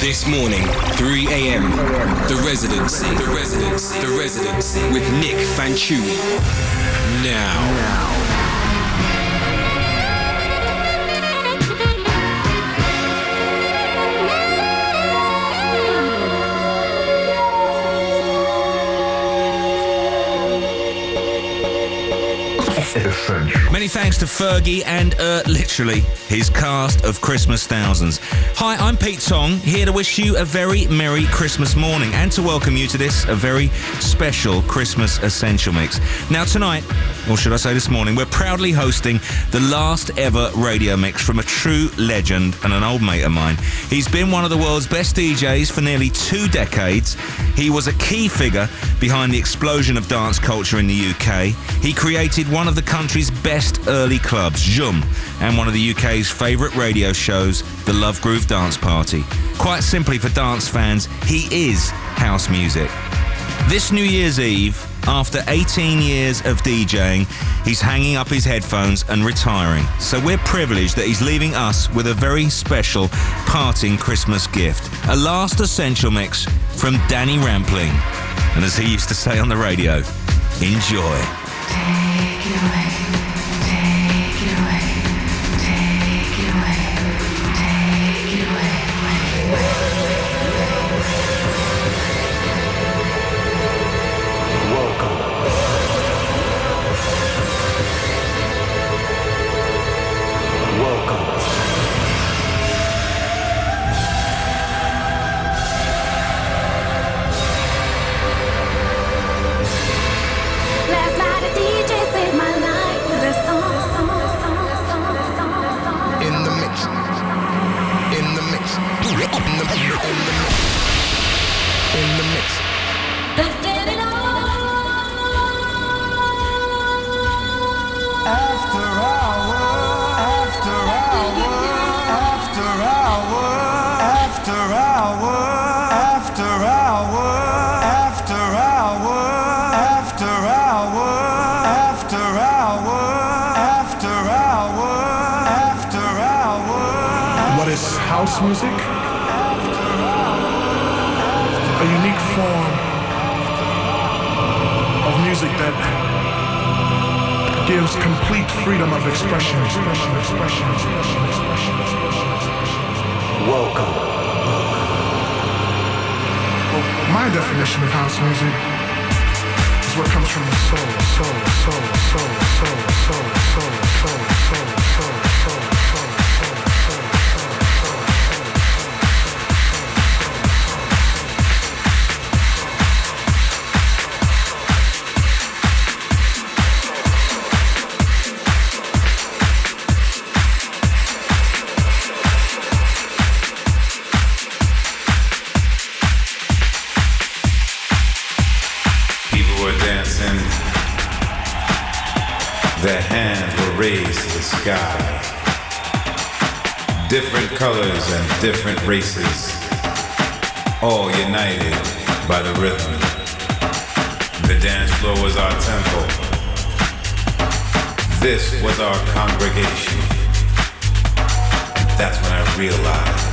This morning, 3 a.m. The Residency, The Residency, The Residency with Nick Fanciulli. Now. Many thanks to Fergie and, uh, literally, his cast of Christmas thousands. Hi, I'm Pete Tong, here to wish you a very Merry Christmas morning and to welcome you to this, a very special Christmas Essential Mix. Now, tonight, or should I say this morning, we're proudly hosting the last ever radio mix from a true legend and an old mate of mine. He's been one of the world's best DJs for nearly two decades. He was a key figure behind the explosion of dance culture in the UK. He created one of the country's best early clubs, Shoom, and one of the UK's favourite radio shows, the Love Groove Dance Party. Quite simply, for dance fans, he is house music. This New Year's Eve, after 18 years of DJing, he's hanging up his headphones and retiring. So we're privileged that he's leaving us with a very special parting Christmas gift. A last essential mix from Danny Rampling. And as he used to say on the radio, enjoy. House music? A unique form of music that gives complete freedom of expression. expression, expression, expression, expression, expression, expression. Welcome. My definition of house music is what comes from the soul, soul, soul, soul, soul, soul, soul, soul, soul, soul, soul, soul, soul, different races, all united by the rhythm. The dance floor was our temple. This was our congregation. That's when I realized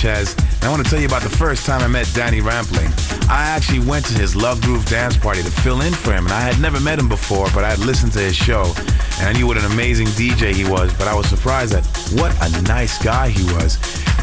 Sanchez. And I want to tell you about the first time I met Danny Rampling. I actually went to his Love Groove dance party to fill in for him, and I had never met him before, but I had listened to his show, and I knew what an amazing DJ he was, but I was surprised at what a nice guy he was.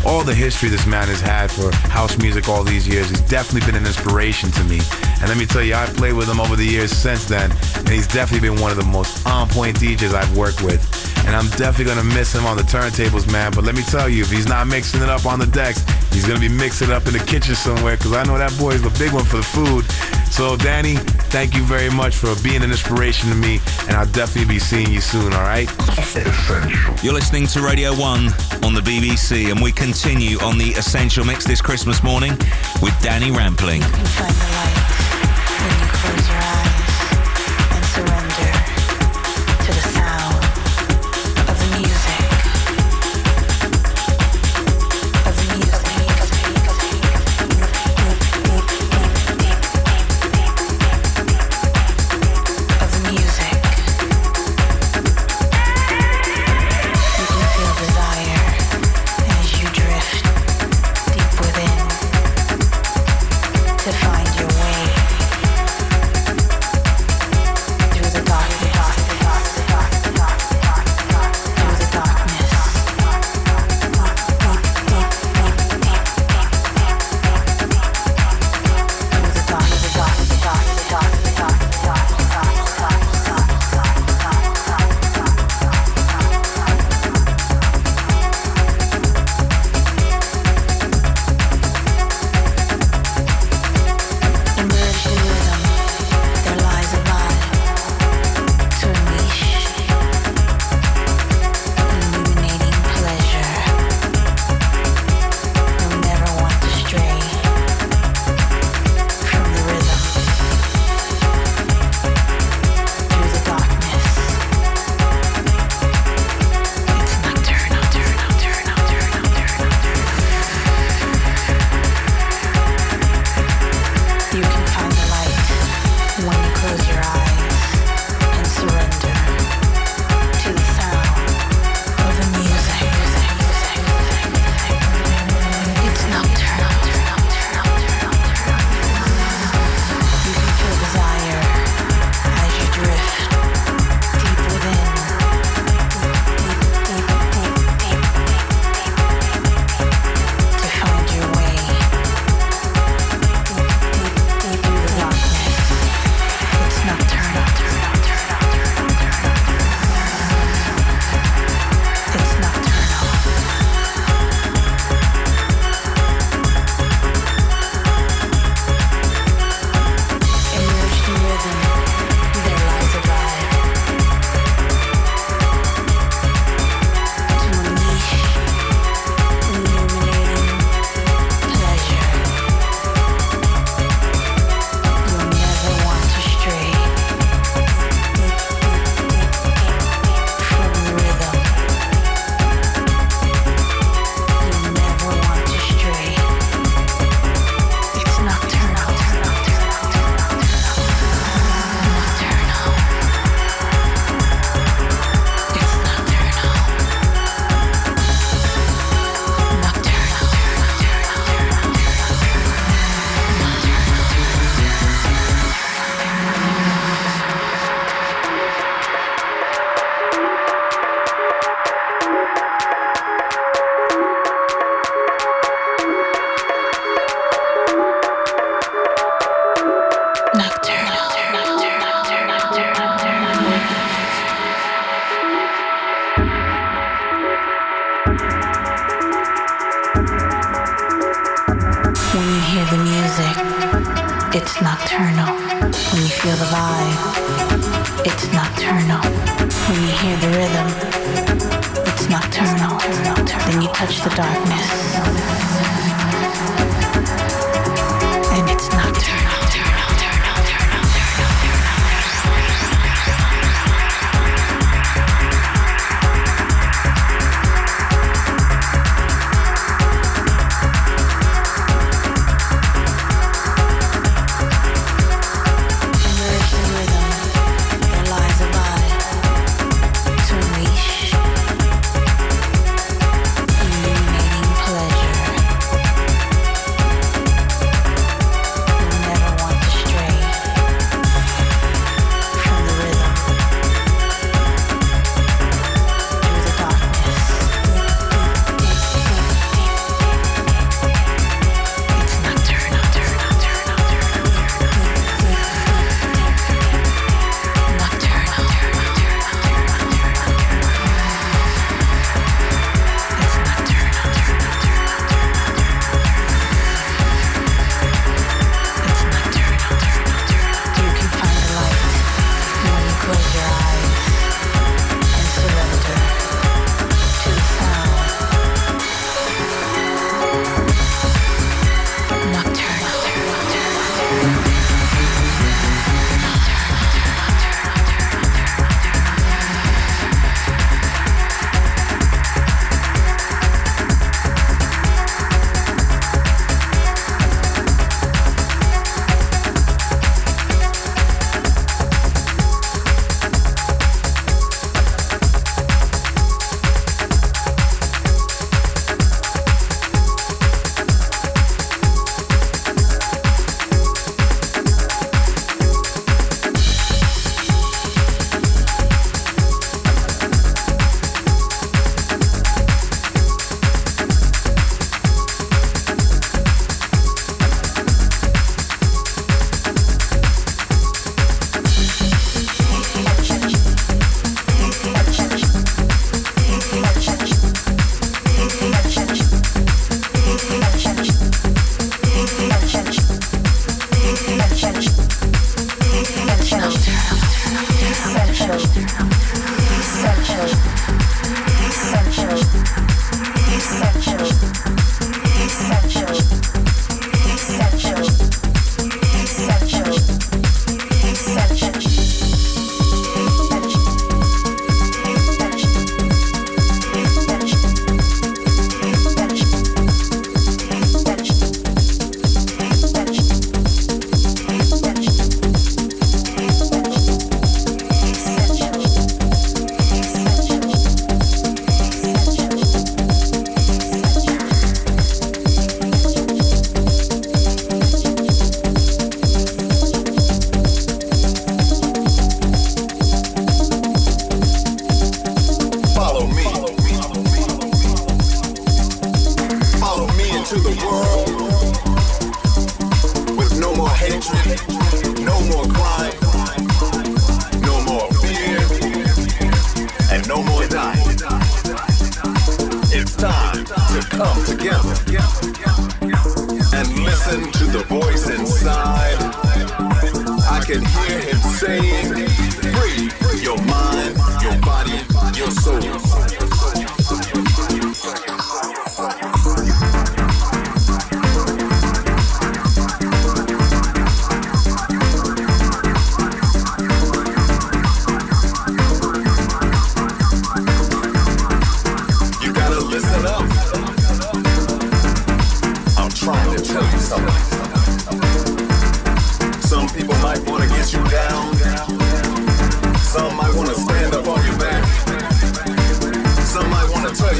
All the history this man has had for house music all these years, he's definitely been an inspiration to me. And let me tell you, I've played with him over the years since then, and he's definitely been one of the most on-point DJs I've worked with and I'm definitely gonna miss him on the turntables, man. But let me tell you, if he's not mixing it up on the decks, he's gonna be mixing it up in the kitchen somewhere, because I know that boy is the big one for the food. So, Danny, thank you very much for being an inspiration to me, and I'll definitely be seeing you soon, all right? Essential. You're listening to Radio 1 on the BBC, and we continue on the Essential Mix this Christmas morning with Danny Rampling.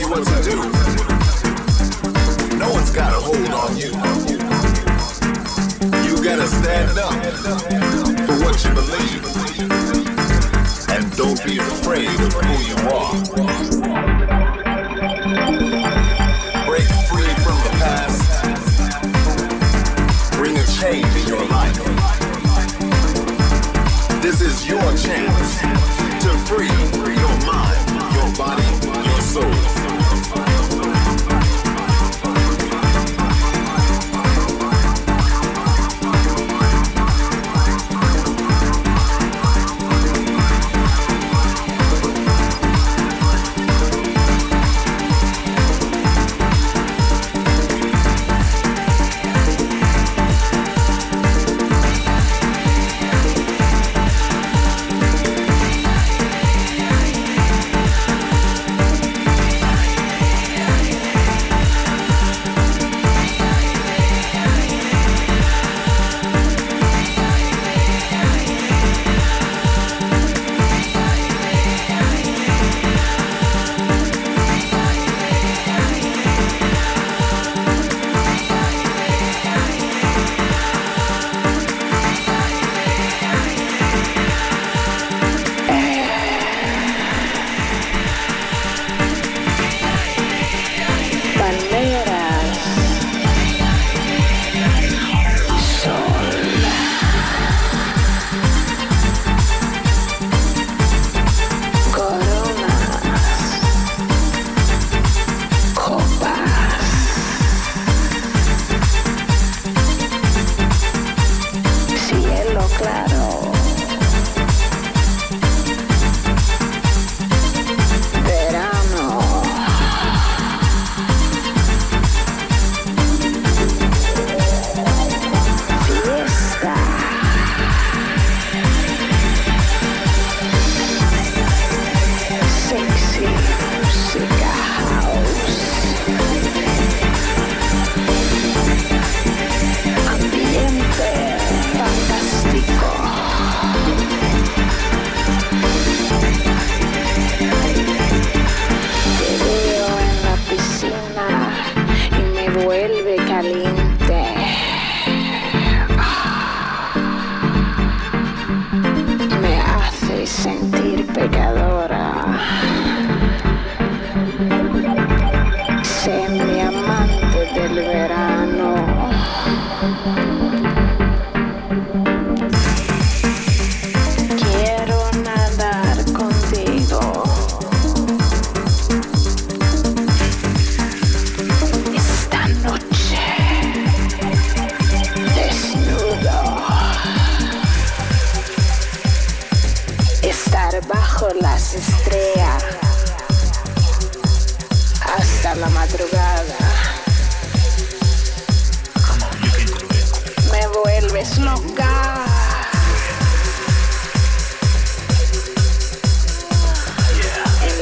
what to do. No one's got a hold on you. You gotta stand up for what you believe. And don't be afraid of who you are.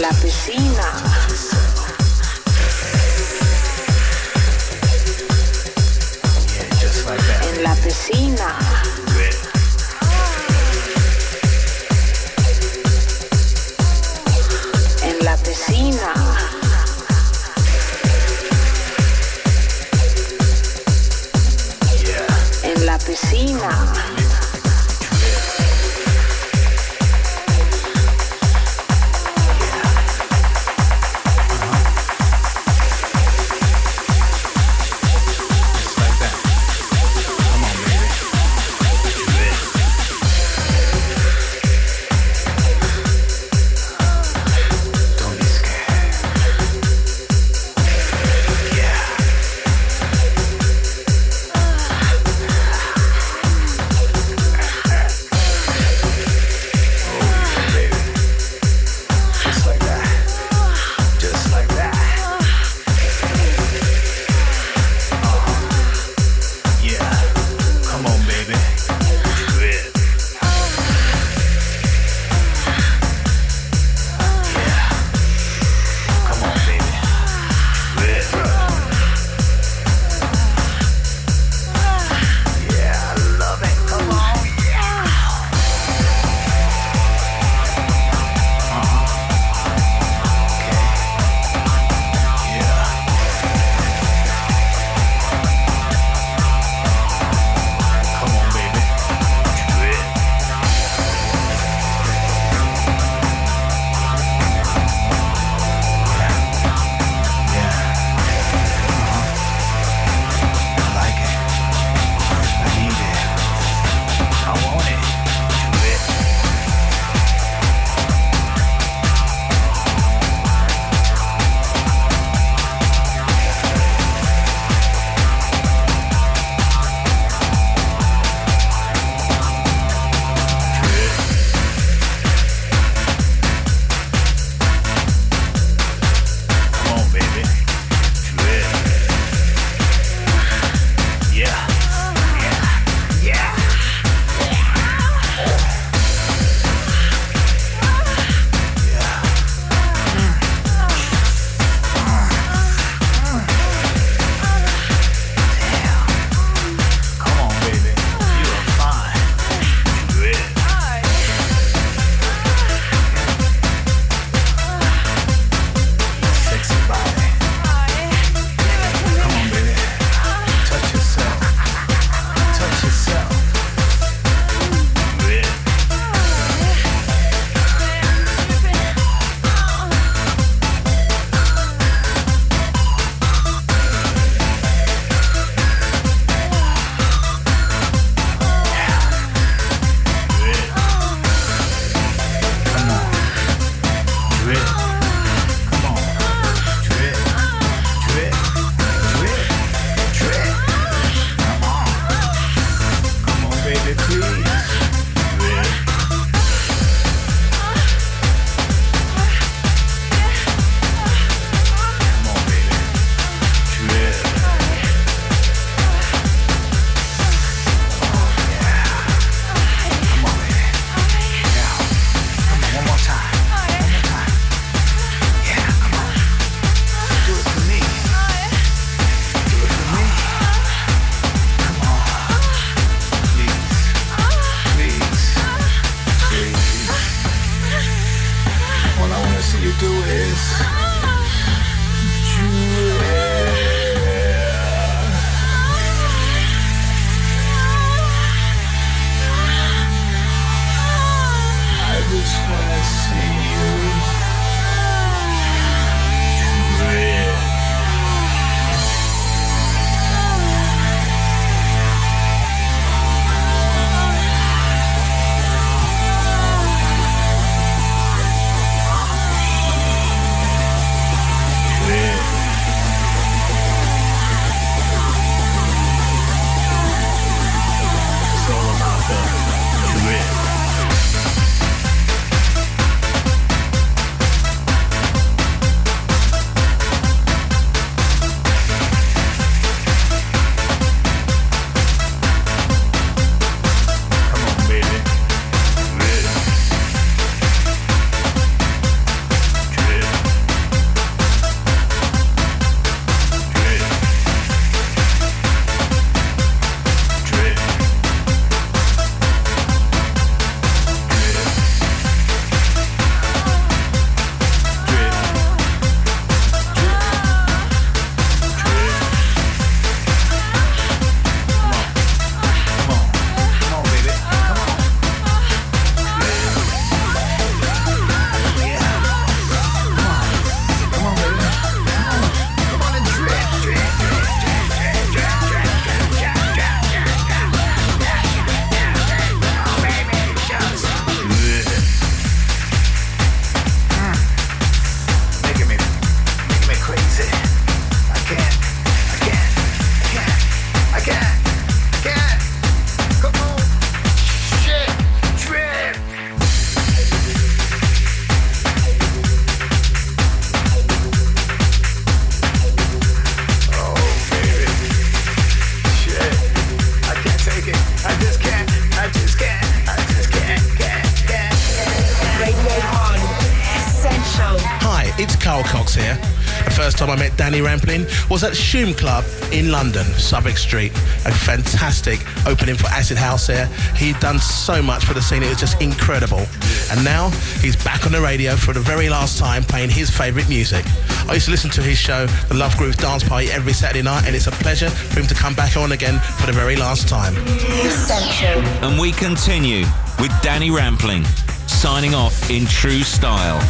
la piscina. Danny Rampling was at Shoom Club in London, Southwark Street. A fantastic opening for Acid House there. He'd done so much for the scene, it was just incredible. And now he's back on the radio for the very last time playing his favourite music. I used to listen to his show, The Love Groove Dance Party, every Saturday night, and it's a pleasure for him to come back on again for the very last time. And we continue with Danny Rampling, signing off in true style.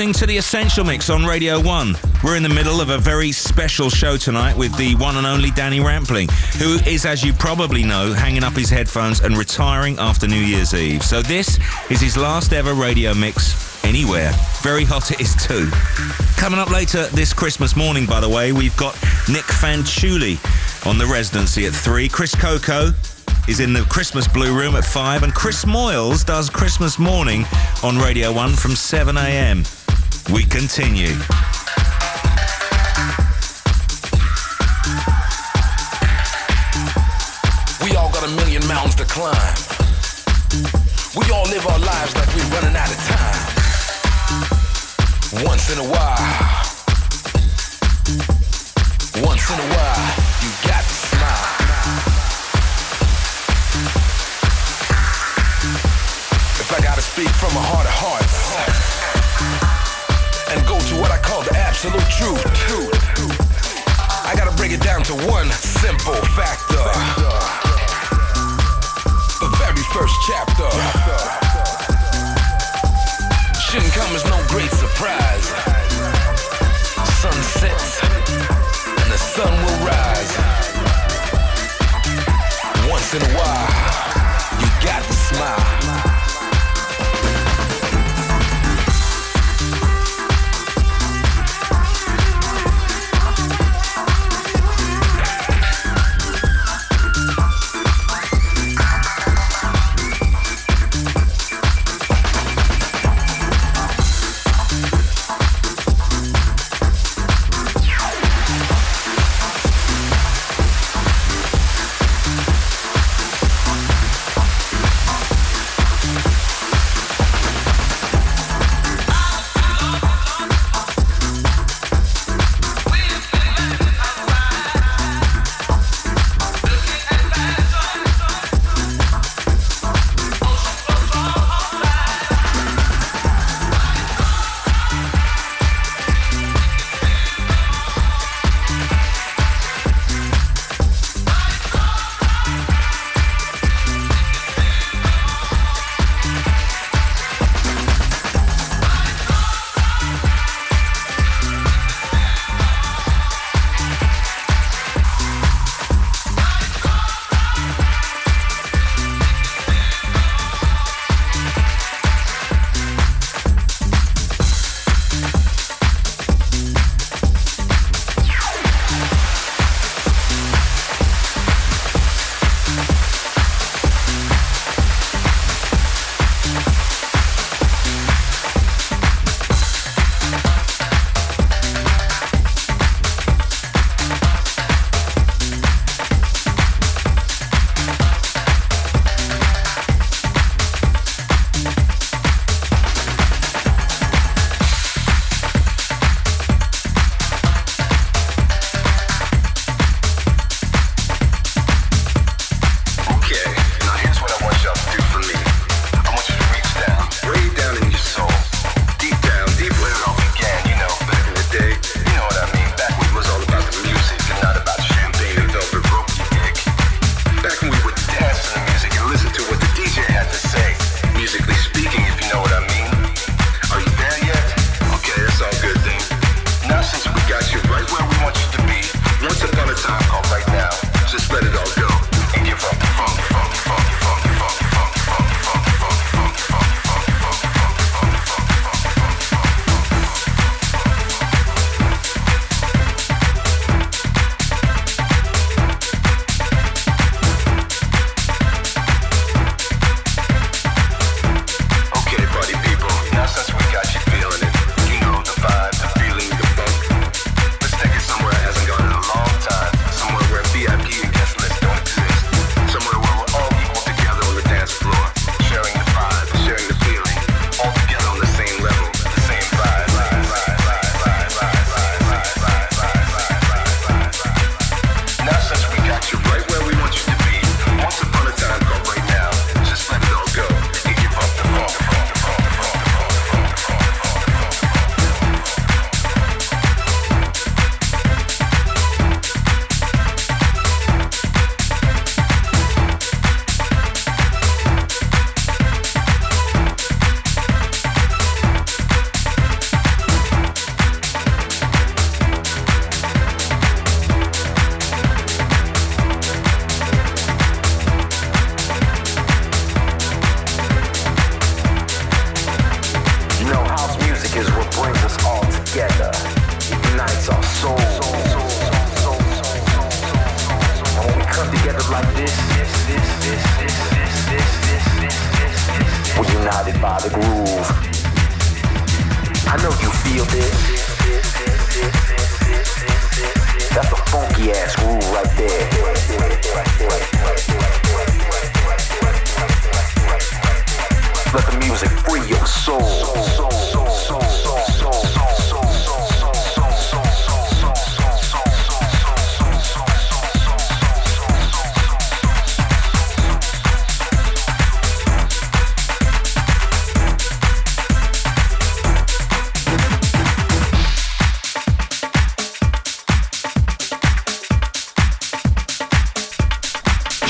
Listening to the Essential Mix on Radio 1. We're in the middle of a very special show tonight with the one and only Danny Rampling, who is, as you probably know, hanging up his headphones and retiring after New Year's Eve. So this is his last ever radio mix anywhere. Very hot it is too. Coming up later this Christmas morning, by the way, we've got Nick Fanciulli on the residency at 3. Chris Coco is in the Christmas Blue Room at 5, and Chris Moyles does Christmas morning on Radio 1 from 7 a.m. We continue. We all got a million mountains to climb. We all live our lives like we're running out of time. Once in a while, once in a while, you got to smile. If I gotta speak from a heart of hearts absolute truth, I gotta break it down to one simple factor. The very first chapter shouldn't come as no great surprise. Sun sets and the sun will rise. Once in a while, you got to smile.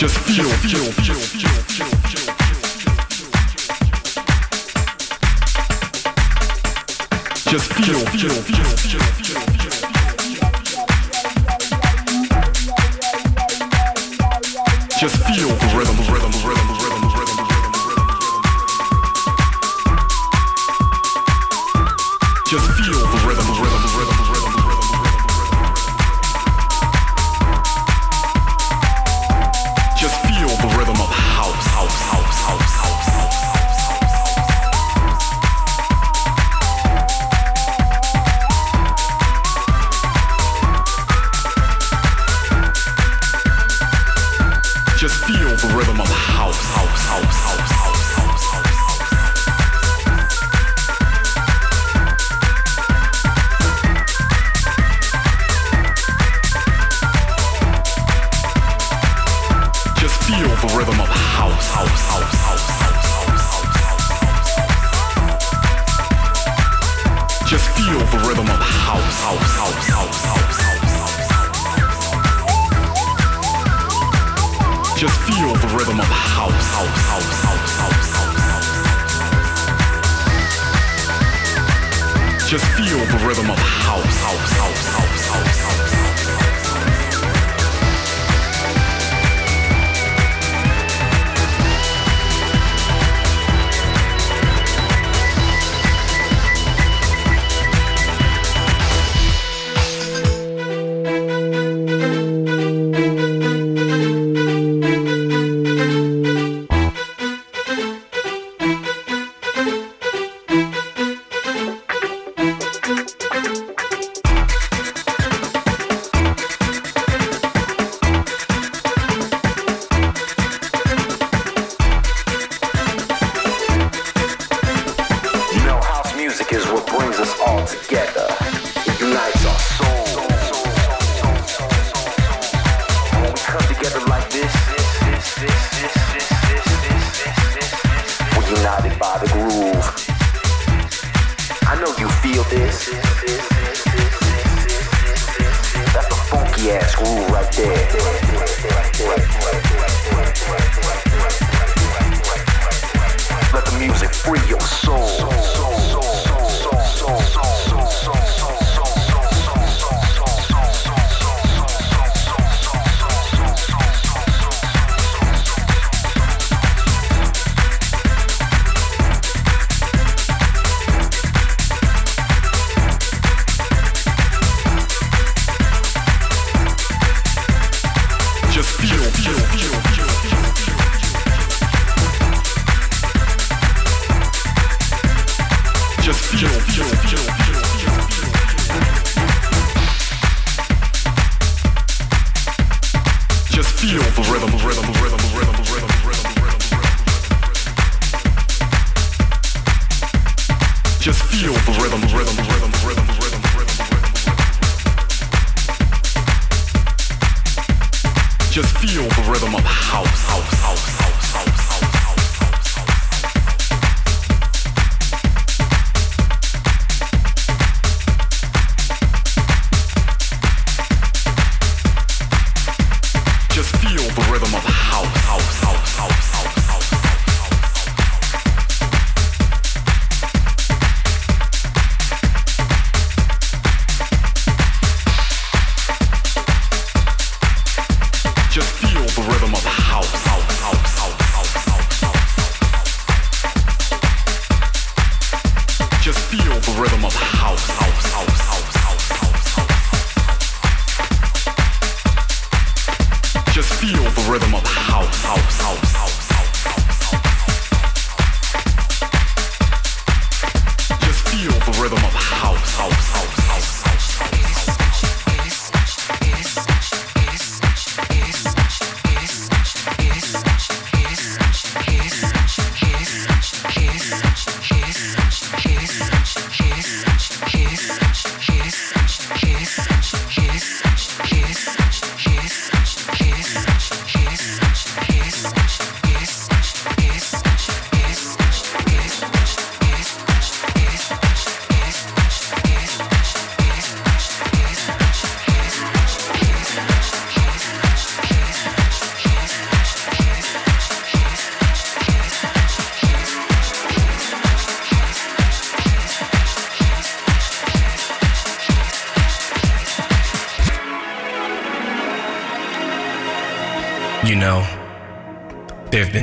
Just feel, feel, feel, feel, feel, feel. Just feel, feel, feel, feel.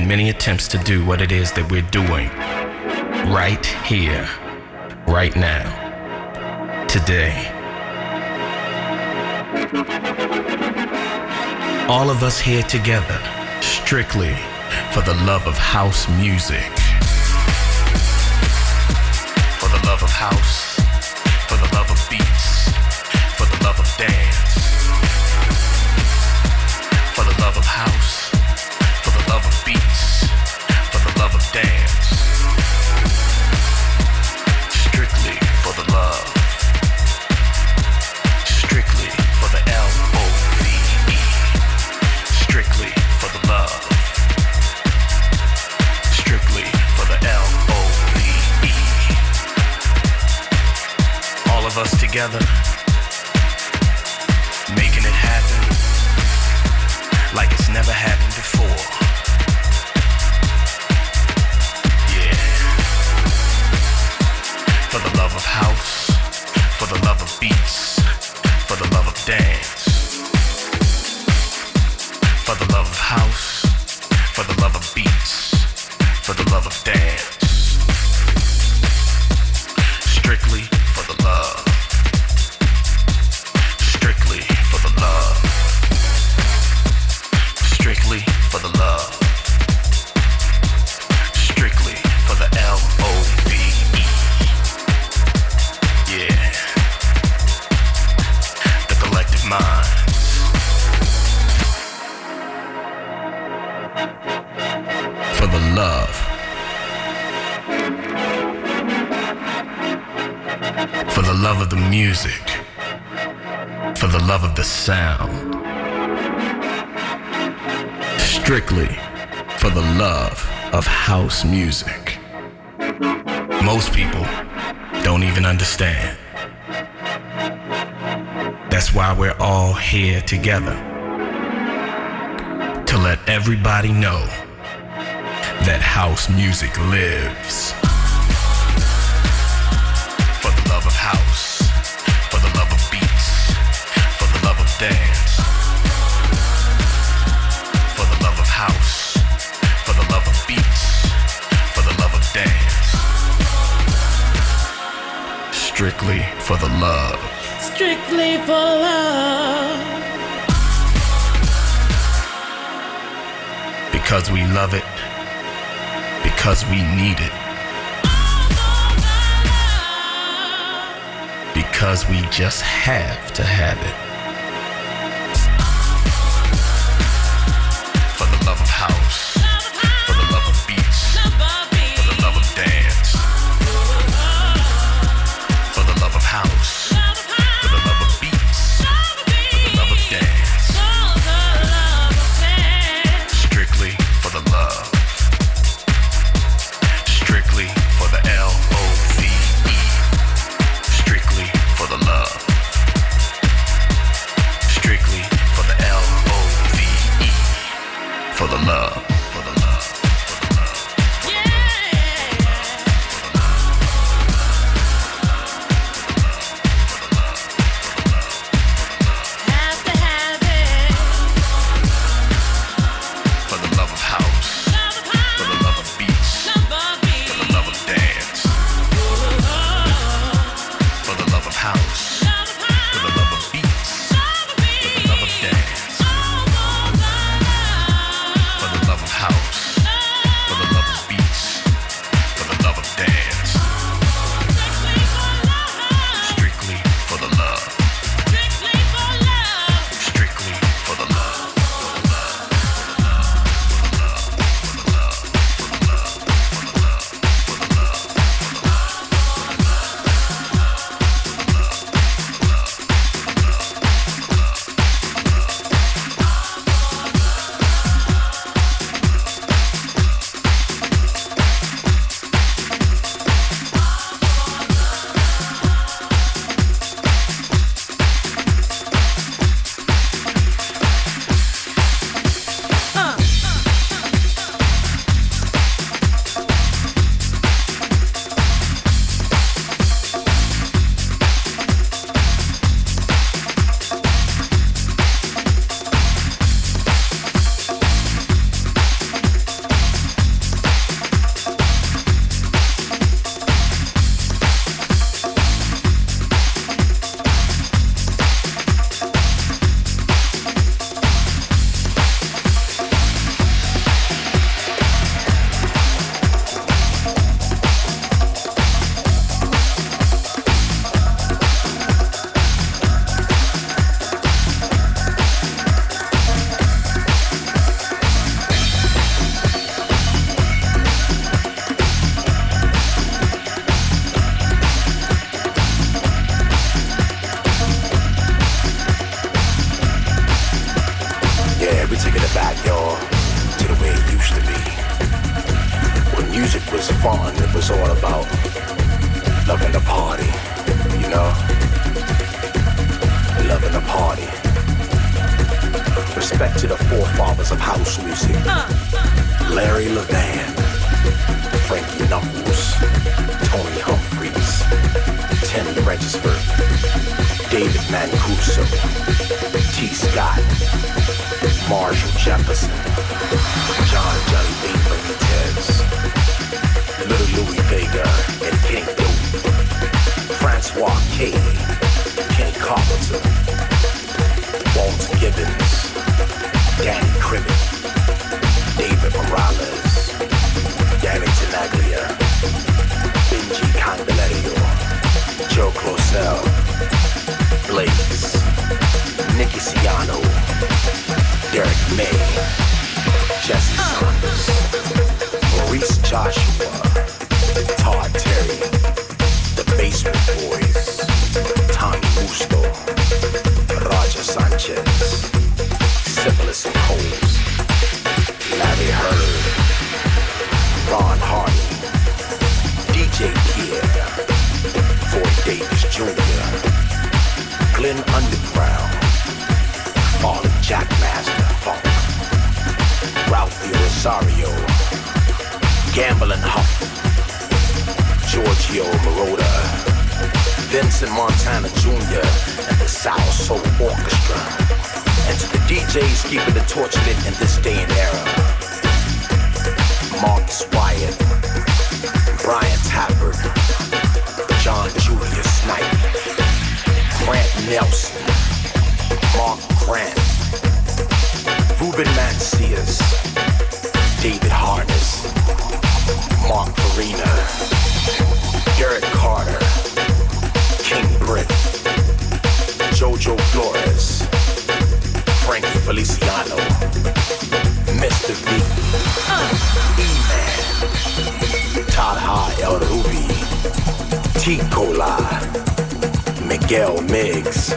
many attempts to do what it is that we're doing right here, right now, today. All of us here together, strictly for the love of house music. For the love of house don't even understand. That's why we're all here together. To let everybody know that house music lives. For the love of house. strictly for the love. Strictly for love. Because we love it. Because we need it. Because we just have to have it. For the love of house. Music. Larry Levan, Frankie Knuckles, Tony Humphries, Tim Regisford, David Mancuso, Tee Scott, Marshall Jefferson, John Johnny B. Benitez, Little Louie Vega and Kenny Dope, Francois K. Kenny Carpenter, Walter Gibbons, Claussell, Blaze, Nicky Siano, Derrick May, Jesse Saunders, Maurice Joshua, Todd Terry, The Basement Boys, Tommy Musto, Roger Sanchez, Rosario, Gambling Huff, Giorgio Moroder, Vincent Montana Jr., and the Sour Soul Orchestra. And to the DJs keeping the torch lit in this day and era. Marques Wyatt, Brian Tapper, John Julius Snipe, Grant Nelson, Mark Grant, Ruben Mancias, David Harness, Mark Farina, Derek Carter, King Britt, Jojo Flores, Frankie Feliciano, Mr. V, E-Man, Talha El Ruby, T. Cola, Miguel Miggs,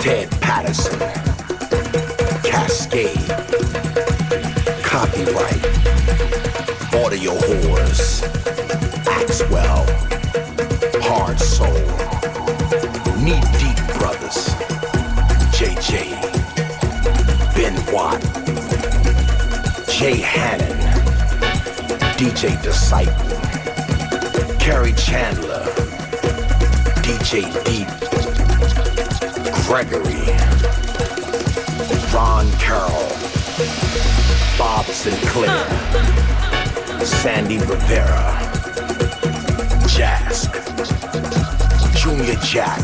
Ted Patterson, Cascade, Copyright, Audio Whores, Axwell, Hard Soul, Knee Deep Brothers, JJ, Ben Watt, Jay Hannon, DJ Disciple, Kerri Chandler, DJ Deep, Gregory, Ron Carroll, Bob Sinclar, Sandy Rivera, Jask, Junior Jack,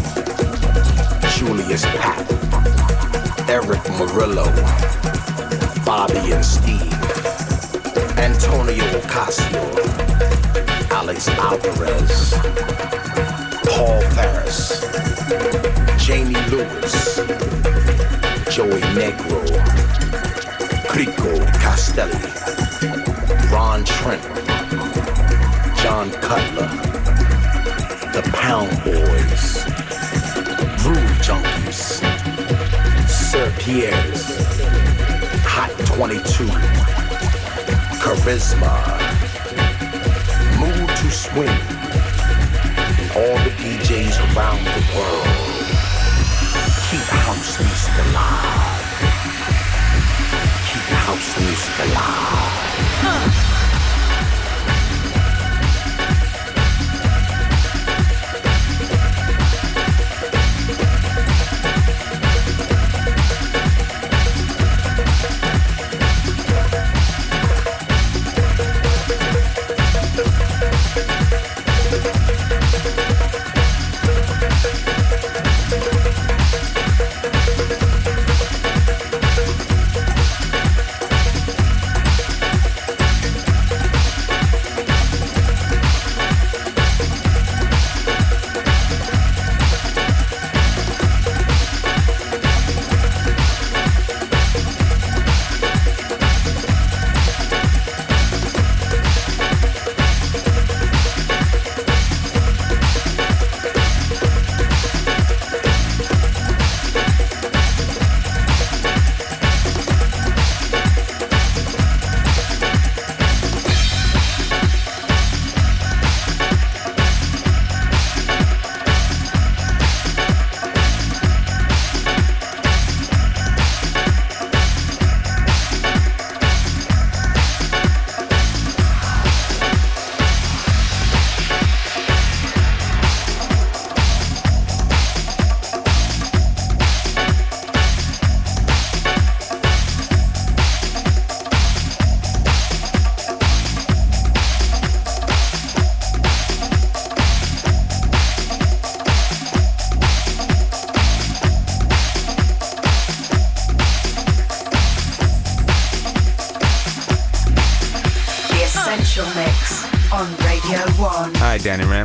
Julius Papp, Erick Morillo, Bobby and Steve, Antonio Ocasio, Alex Alvarez, Paul Ferris, Jamie Lewis, Joey Negro, Castelli, Ron Trent, John Cutler, The Pound Boys, Groove Junkies, Sir Pierre's, Hot 22, Charisma, Mood to Swing, and all the DJs around the world. Keep house music alive. Keep house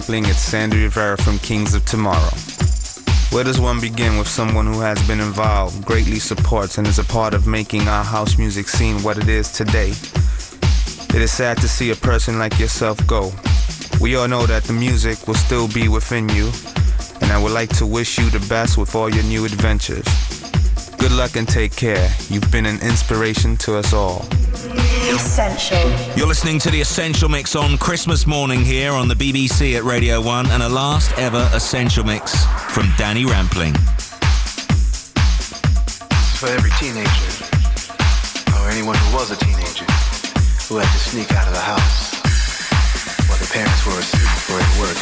Danny Rampling. It's Sandy Rivera from Kings of Tomorrow. Where does one begin with someone who has been involved, greatly supports, and is a part of making our house music scene what it is today? It is sad to see a person like yourself go. We all know that the music will still be within you, and I would like to wish you the best with all your new adventures. Good luck and take care. You've been an inspiration to us all. Essential. You're listening to the Essential Mix on Christmas morning here on the BBC at Radio 1 and a last ever Essential Mix from Danny Rampling. for every teenager, or anyone who was a teenager, who had to sneak out of the house while their parents were asleep or at work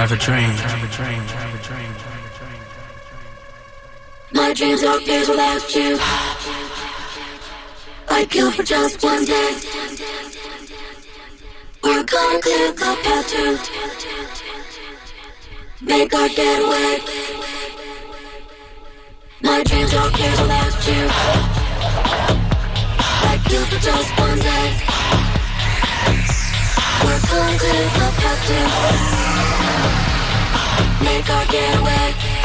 have a dream. My dreams are fierce without you. I'd kill for just one day. We're gonna clear the path to make our getaway. My dreams are fierce without you. I'd kill for just one day. We're gonna clear the path to make our getaway.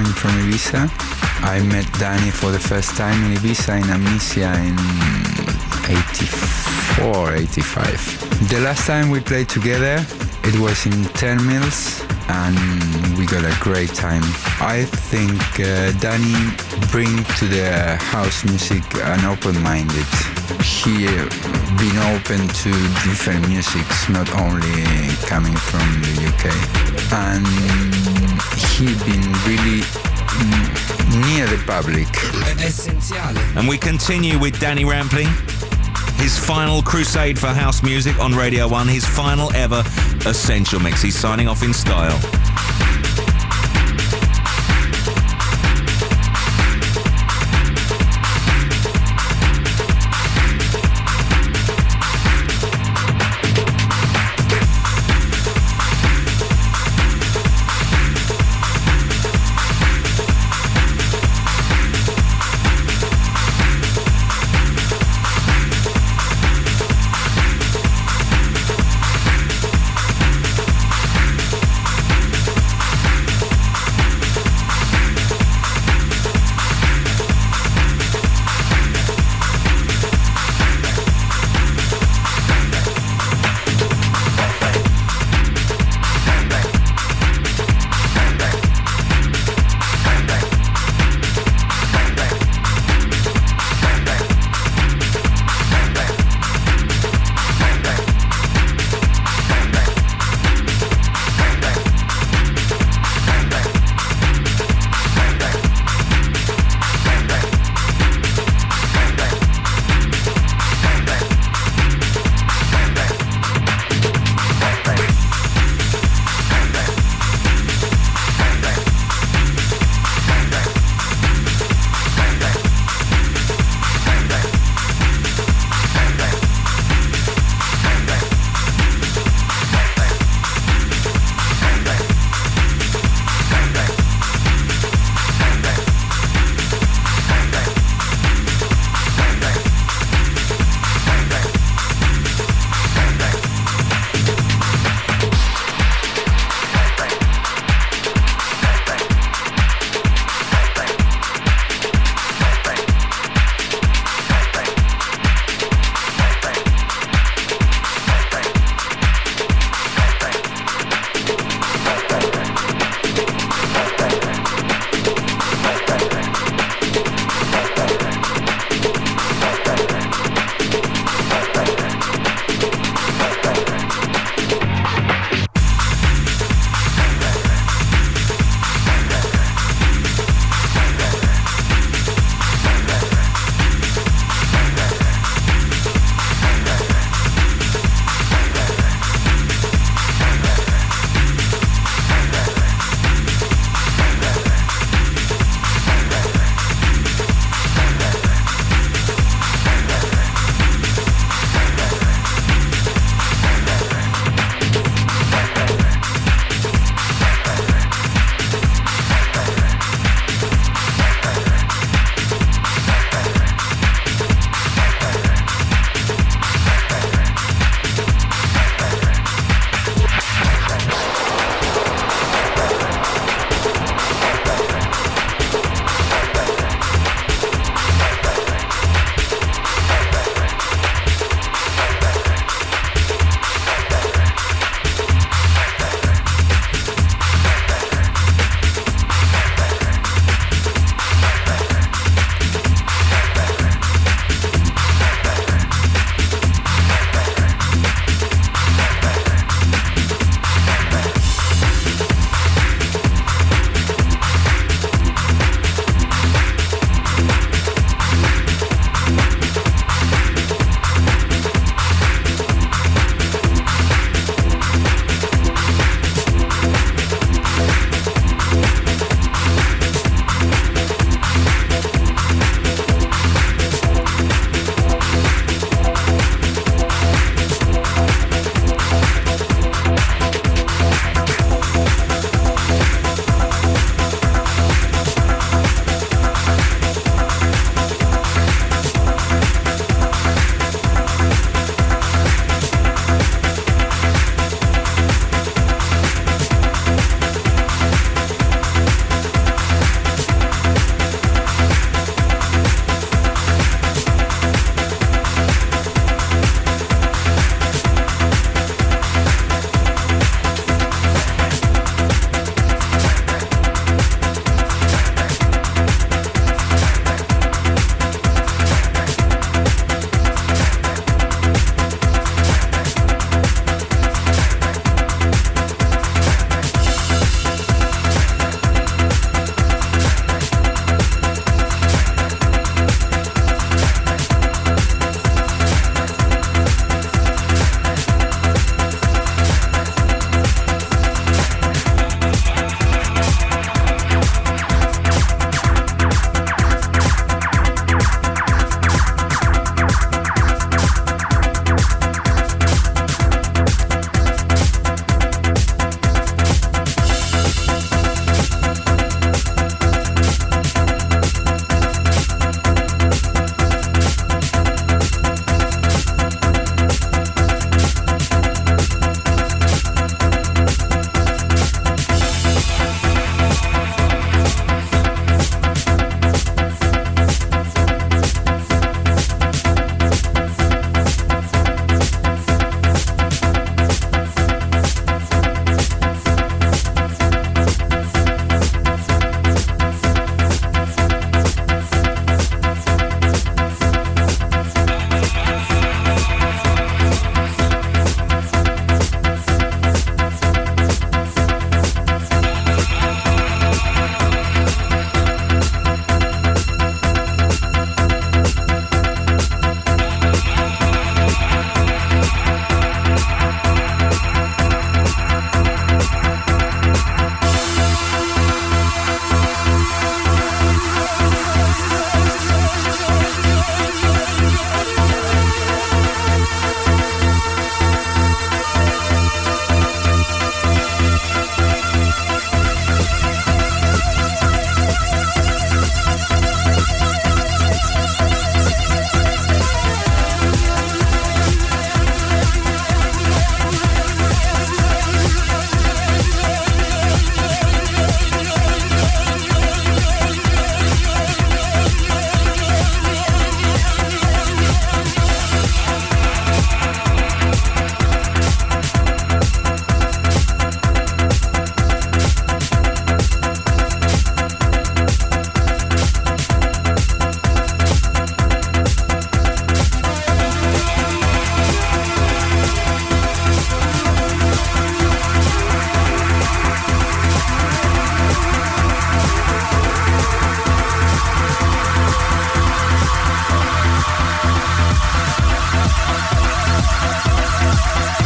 Coming from Ibiza. I met Danny for the first time in Ibiza in Amnesia in 84, 85. The last time we played together, it was in 10 Mills and we got a great time. I think uh, Danny bring to the house music an open-minded. He been open to different musics, not only coming from the UK. And he's been really near the public. And we continue with Danny Rampling. His final crusade for house music on Radio 1, his final ever Essential Mix. He's signing off in style. Oh,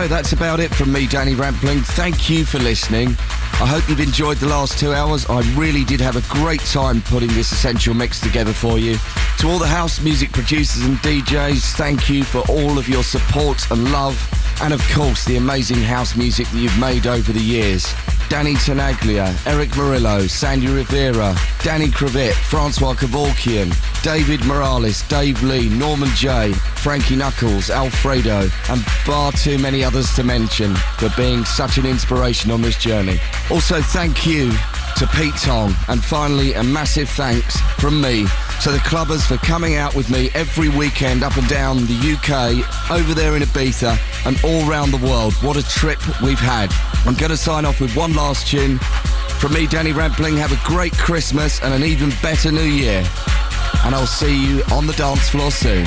So that's about it from me, Danny Rampling. Thank you for listening. I hope you've enjoyed the last two hours. I really did have a great time putting this essential mix together for you. To all the house music producers and DJs, thank you for all of your support and love, and of course, the amazing house music that you've made over the years. Danny Tenaglia, Erick Morillo, Sandy Rivera, Danny Krivit, Francois Kevorkian, David Morales, Dave Lee, Norman Jay, Frankie Knuckles, Alfredo, and far too many others to mention for being such an inspiration on this journey. Also, thank you to Pete Tong, and finally, a massive thanks from me to the clubbers for coming out with me every weekend up and down the UK, over there in Ibiza, and all round the world. What a trip we've had. I'm going to sign off with one last tune. From me, Danny Rampling, have a great Christmas and an even better New Year. And I'll see you on the dance floor soon.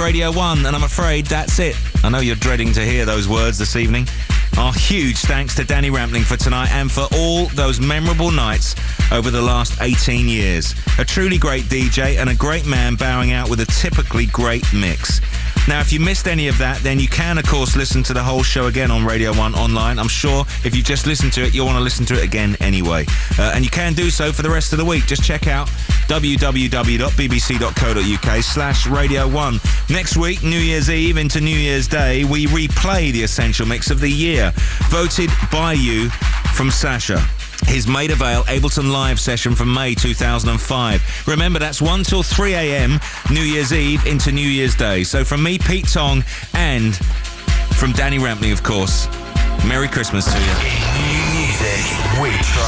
Radio 1, and I'm afraid that's it. I know you're dreading to hear those words this evening. Our huge thanks to Danny Rampling for tonight and for all those memorable nights over the last 18 years. A truly great DJ and a great man bowing out with a typically great mix. Now, if you missed any of that, then you can, of course, listen to the whole show again on Radio 1 online. I'm sure if you just listen to it, you'll want to listen to it again anyway. Uh, and you can do so for the rest of the week. Just check out www.bbc.co.uk slash Radio 1. Next week, New Year's Eve into New Year's Day, we replay the Essential Mix of the Year, voted by you from Sasha his Maida Vale Ableton Live session from May 2005. Remember, that's 1 till 3 a.m. New Year's Eve into New Year's Day. So from me, Pete Tong, and from Danny Rampling, of course, Merry Christmas to you.